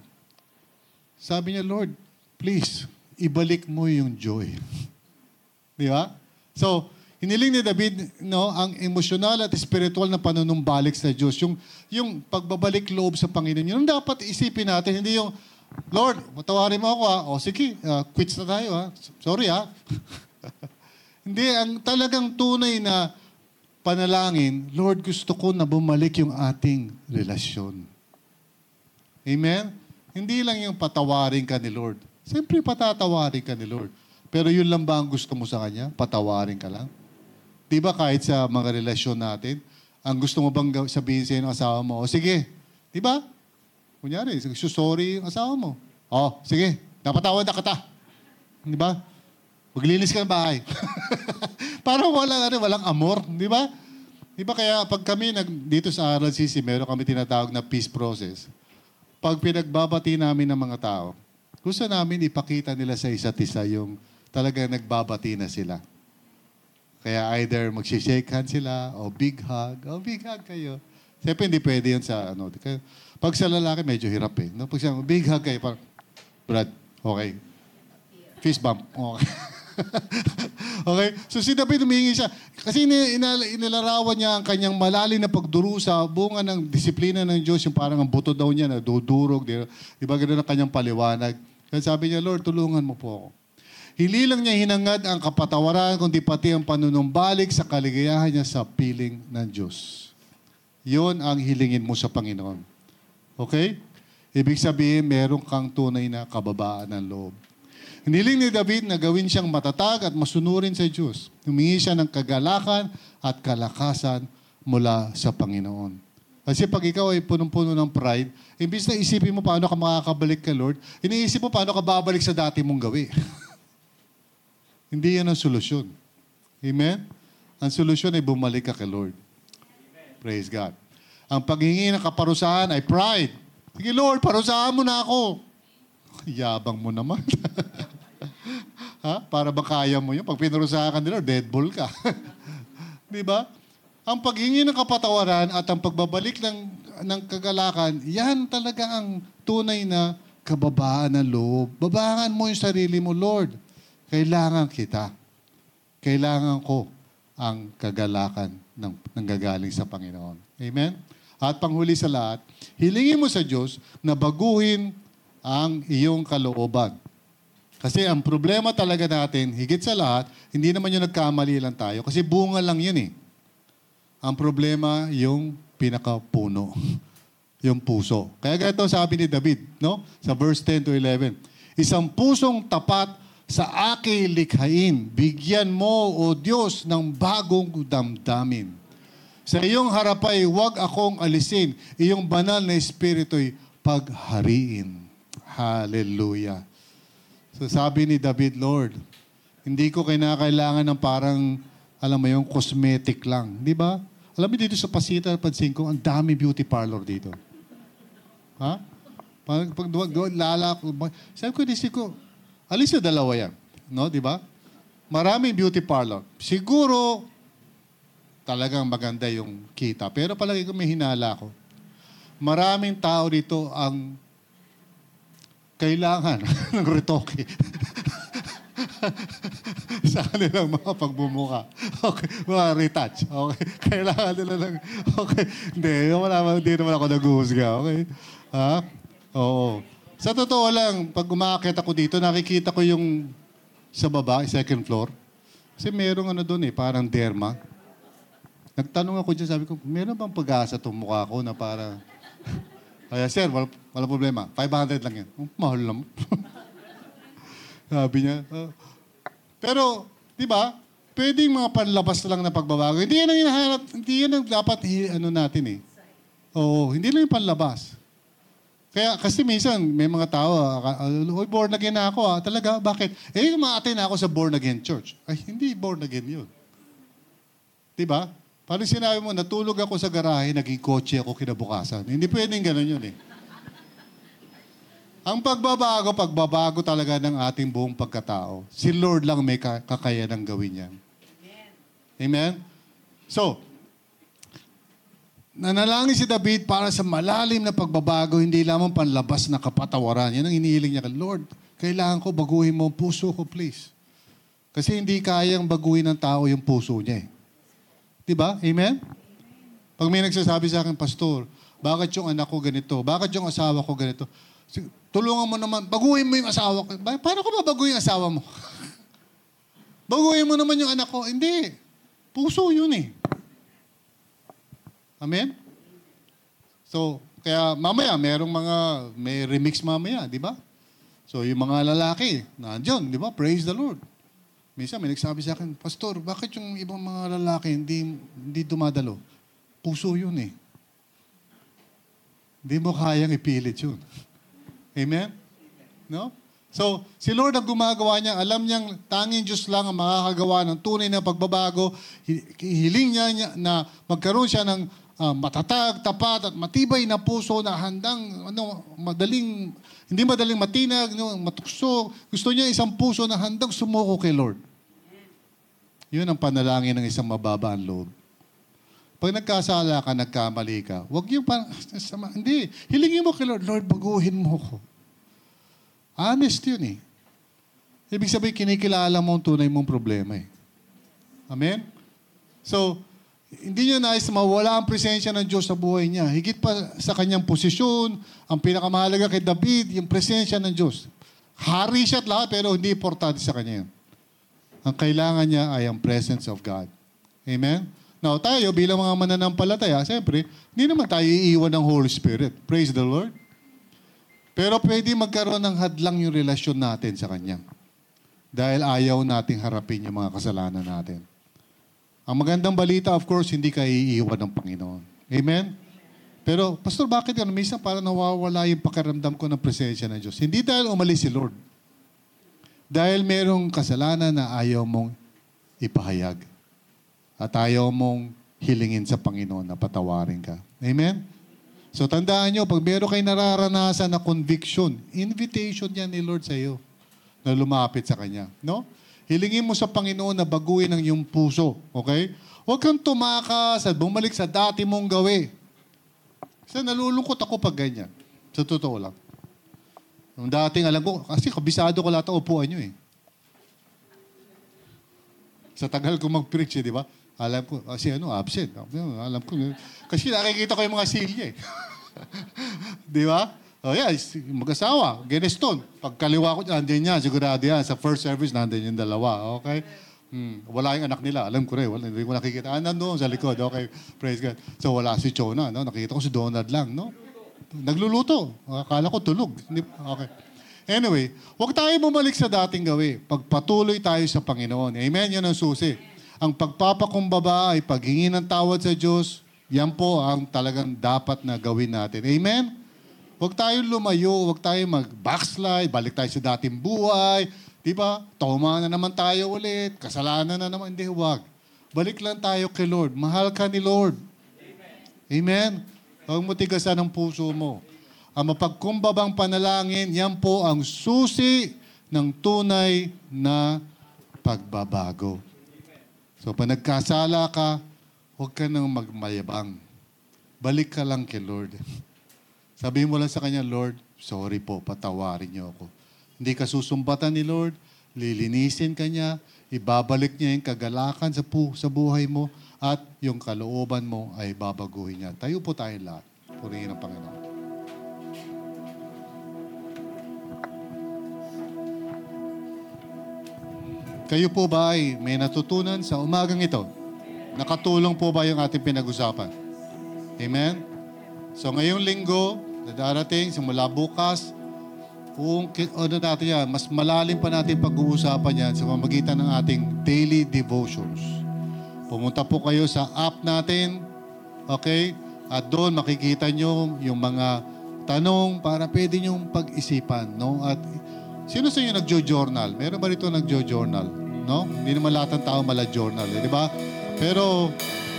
[SPEAKER 1] Sabi niya, Lord, please, ibalik mo yung joy. Di ba? So, hiniling ni David, no, ang emosyonal at spiritual na panunumbalik sa Diyos, yung, yung pagbabalik loob sa Panginoon, yun ang dapat isipin natin, hindi yung, Lord, patawarin mo ako ha. O sige, ah, quits na tayo ha. Sorry ha. Hindi, ang talagang tunay na panalangin, Lord, gusto ko na bumalik yung ating relasyon. Amen? Hindi lang yung patawarin ka ni Lord. Siyempre, patatawarin ka ni Lord. Pero yun lang ba ang gusto mo sa Kanya? Patawarin ka lang? Di ba kahit sa mga relasyon natin, ang gusto mo bang sabihin sa ng asawa mo, o sige, di ba? Kunyari, sorry yung asawa mo. O, sige, napatawad na kita. Di ba? Maglinis ka ng bahay. Parang walang, ano, walang amor, di ba? Di ba kaya pag kami nag, dito sa RLCC, meron kami tinatawag na peace process. Pag pinagbabati namin ng mga tao, gusto namin ipakita nila sa isa't isa yung talagang nagbabati na sila. Kaya either mag-shake hand sila o big hug. O big hug kayo. Siyempre hindi pwede yun sa ano. di kayo- Pag sa lalaki, medyo hirap eh. No? Pag siya, big hug kayo, parang, Brad, okay. Fist bump. Okay. okay? So si David humingi siya. Kasi inilarawan niya ang kanyang malalim na pagdurusa, bunga ng disiplina ng Diyos, yung parang ang buto daw niya na dudurog. Di, di ganoon ang kanyang paliwanag? Kaya sabi niya, Lord, tulungan mo po ako. Hindi lang niya hinangad ang kapatawaran, kundi pati ang panunumbalik sa kaligayahan niya sa piling ng Diyos. Yon ang hilingin mo sa Panginoon. Okay? Ibig sabihin, meron kang tunay na kababaan ng loob. Hiniling ni David na gawin siyang matatag at masunurin sa Diyos. Humingi siya ng kagalakan at kalakasan mula sa Panginoon. Kasi pag ikaw ay punong-puno ng pride, imbis na isipin mo paano ka makakabalik kay Lord, iniisip mo paano ka babalik sa dati mong gawi. Hindi yan ang solusyon. Amen? Ang solusyon ay bumalik ka kay Lord. Praise God. Ang paghingi ng kaparusahan ay pride. Sige Lord, parusahan mo na ako. Yabang mo naman. ha? Para ba kaya mo yun? Pag pinarusahan ka nila, dead ball ka. Di ba? Ang paghingi ng kapatawaran at ang pagbabalik ng, ng kagalakan, yan talaga ang tunay na kababaan ng loob. Babangan mo yung sarili mo, Lord. Kailangan kita. Kailangan ko ang kagalakan ng, ng gagaling sa Panginoon. Amen? At panghuli sa lahat, hilingin mo sa Diyos na baguhin ang iyong kalooban. Kasi ang problema talaga natin, higit sa lahat, hindi naman yung nagkamali lang tayo. Kasi bunga lang yun eh. Ang problema, yung pinakapuno. yung puso. Kaya ganito sabi ni David, no? Sa verse 10 to 11. Isang pusong tapat sa aking likhain, bigyan mo, O Diyos, ng bagong damdamin. Sa iyong harapay, huwag akong alisin. Iyong banal na espiritu'y paghariin. Hallelujah. So sabi ni David, Lord, hindi ko kinakailangan ng parang, alam mo yung cosmetic lang. Di ba? Alam mo dito sa Pasita, pansin ko, ang dami beauty parlor dito. Ha? Pag, pag duwag, duwag, lala ko, ba- sabi ko, isip ko, alis na dalawa yan. No, di ba? Maraming beauty parlor. Siguro, talagang maganda yung kita. Pero palagi ko may hinala ko. Maraming tao dito ang kailangan ng retoke. sa kanilang mga pagbumuka. Okay, mga retouch. Okay, kailangan nila ng... Okay, hindi, wala, hindi naman ako nag-uusga. Okay? Ha? Oo. Sa totoo lang, pag umakit ako dito, nakikita ko yung sa baba, second floor. Kasi merong ano doon eh, parang derma. Nagtanong ako dyan, sabi ko, meron bang pag-asa itong mukha ko na para... Kaya, sir, wala, wala problema. 500 lang yan. Oh, mahal naman. sabi niya. "Ah." pero, di ba, pwedeng mga panlabas lang na pagbabago. Hindi yan ang hinahanap, hindi yan ang dapat ano natin eh. Oo, hindi lang yung panlabas. Kaya kasi minsan may mga tao, ah, Oy, born again na ako ah. Talaga, bakit? Eh, umaatin na ako sa born again church. Ay, hindi born again yun. Di ba? Parang sinabi mo, natulog ako sa garahe, naging kotse ako kinabukasan. Hindi pwedeng ganun yun eh. Ang pagbabago, pagbabago talaga ng ating buong pagkatao. Si Lord lang may ka- kakayanang gawin yan. Amen? So, nanalangin si David para sa malalim na pagbabago, hindi lamang panlabas na kapatawaran. Yan ang inihiling niya. Lord, kailangan ko baguhin mo ang puso ko, please. Kasi hindi kayang baguhin ng tao yung puso niya eh. Di ba? Amen? Pag may nagsasabi sa akin, Pastor, bakit yung anak ko ganito? Bakit yung asawa ko ganito? Tulungan mo naman, baguhin mo yung asawa ko. Paano ko babaguhin yung asawa mo? baguhin mo naman yung anak ko. Hindi. Puso yun eh. Amen? So, kaya mamaya, merong mga, may remix mamaya, di ba? So, yung mga lalaki, nandiyon, di ba? Praise the Lord. Minsan may nagsabi sa akin, Pastor, bakit yung ibang mga lalaki hindi, hindi dumadalo? Puso yun eh. Hindi mo kayang ipilit yun. Amen? No? So, si Lord ang gumagawa niya, alam niyang tanging Diyos lang ang makakagawa ng tunay na pagbabago. Hi- Hiling niya, niya na magkaroon siya ng ah, matatag, tapat at matibay na puso na handang ano, madaling hindi madaling matinag, matukso. Gusto niya isang puso na handang sumuko kay Lord. Yun ang panalangin ng isang mababa ang loob. Pag nagkasala ka, nagkamali ka, huwag yung parang, sama. Hindi. Hilingin mo kay Lord, Lord, baguhin mo ko. Honest yun eh. Ibig sabihin, kinikilala mo ang tunay mong problema eh. Amen? So, hindi niya nais na mawala ang presensya ng Diyos sa buhay niya. Higit pa sa kanyang posisyon, ang pinakamahalaga kay David, yung presensya ng Diyos. Hari siya at lahat, pero hindi importante sa kanya yun. Ang kailangan niya ay ang presence of God. Amen? Now, tayo bilang mga mananampalataya, siyempre, hindi naman tayo iiwan ng Holy Spirit. Praise the Lord. Pero pwede magkaroon ng hadlang yung relasyon natin sa Kanya. Dahil ayaw nating harapin yung mga kasalanan natin. Ang magandang balita, of course, hindi ka iiwan ng Panginoon. Amen? Pero, Pastor, bakit yun? Minsan parang nawawala yung pakiramdam ko ng presensya ng Diyos. Hindi dahil umalis si Lord. Dahil merong kasalanan na ayaw mong ipahayag. At ayaw mong hilingin sa Panginoon na patawarin ka. Amen? So tandaan nyo, pag meron kayo nararanasan na conviction, invitation yan ni Lord sa iyo na lumapit sa Kanya. No? Hilingin mo sa Panginoon na baguhin ang iyong puso. Okay? Huwag kang tumakas at bumalik sa dati mong gawi. Kasi nalulungkot ako pag ganyan. Sa totoo lang. Nung dating alam ko, kasi kabisado ko lahat ang upuan nyo eh. Sa tagal ko mag-preach eh, di ba? Alam ko, kasi ano, absent. Alam ko, kasi nakikita ko yung mga silya eh. di ba? Oh yeah, mag-asawa, Geneston. Pag kaliwa ko, andyan yan, sigurado yan. Sa first service, nandyan yung dalawa. Okay? Hmm, wala yung anak nila. Alam ko rin. Wala, hindi ko nakikita. Ah, nandun sa likod. Okay, praise God. So wala si Chona. No? Nakita ko si Donald lang. No? Nagluluto. Akala ko tulog. Okay. Anyway, huwag tayo bumalik sa dating gawi. Pagpatuloy tayo sa Panginoon. Amen? Yan ang susi. Ang pagpapakumbaba ay paghingi ng tawad sa Diyos. Yan po ang talagang dapat na gawin natin. Amen? Huwag tayo lumayo, huwag tayo mag-backslide, balik tayo sa dating buhay. Di ba? Toma na naman tayo ulit, kasalanan na naman. Hindi, huwag. Balik lang tayo kay Lord. Mahal ka ni Lord. Amen? Huwag mo tigasan ang puso mo. Ang mapagkumbabang panalangin, yan po ang susi ng tunay na pagbabago. So, pag nagkasala ka, huwag ka nang magmayabang. Balik ka lang kay Lord. Sabihin mo lang sa Kanya, Lord, sorry po, patawarin niyo ako. Hindi ka susumbatan ni Lord, lilinisin ka niya, ibabalik niya yung kagalakan sa, pu- sa buhay mo, at yung kalooban mo ay babaguhin niya. Tayo po tayo lahat. Purihin ang Panginoon. Kayo po ba ay may natutunan sa umagang ito? Nakatulong po ba yung ating pinag-usapan? Amen? So ngayong linggo, darating, simula bukas, kung ano natin yan, mas malalim pa natin pag-uusapan yan sa pamagitan ng ating daily devotions. Pumunta po kayo sa app natin, okay? At doon makikita nyo yung mga tanong para pwede nyo pag-isipan, no? At sino sa inyo nagjo-journal? Meron ba rito nagjo-journal? No? Hindi naman lahat ng tao mala-journal, eh, di ba? Pero,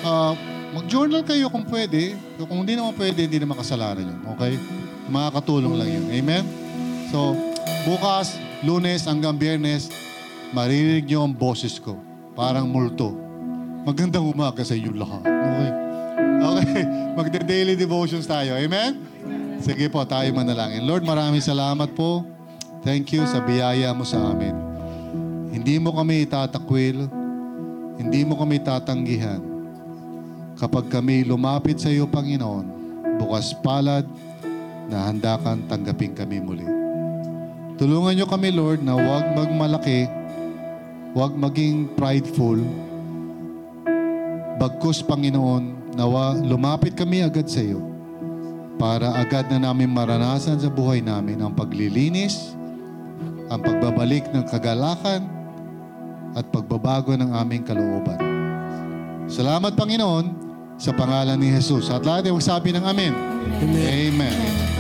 [SPEAKER 1] ah, mag-journal kayo kung pwede. Kung hindi naman pwede, hindi naman kasalanan yun. Okay? Makakatulong lang yun. Amen? So, bukas, lunes hanggang biyernes, maririnig niyo ang boses ko. Parang multo. Magandang umaga sa inyo lahat. Okay? Okay. Magde-daily devotions tayo. Amen? Sige po, tayo manalangin. Lord, maraming salamat po. Thank you sa biyaya mo sa amin. Hindi mo kami itatakwil. Hindi mo kami tatanggihan. Kapag kami lumapit sa iyo, Panginoon, bukas palad, na handa kang tanggapin kami muli. Tulungan niyo kami, Lord, na huwag magmalaki, huwag maging prideful, bagkus, Panginoon, nawa lumapit kami agad sa iyo para agad na namin maranasan sa buhay namin ang paglilinis, ang pagbabalik ng kagalakan, at pagbabago ng aming kalooban. Salamat, Panginoon, sa pangalan ni Jesus. At lahat ay magsabi ng Amen. Amen.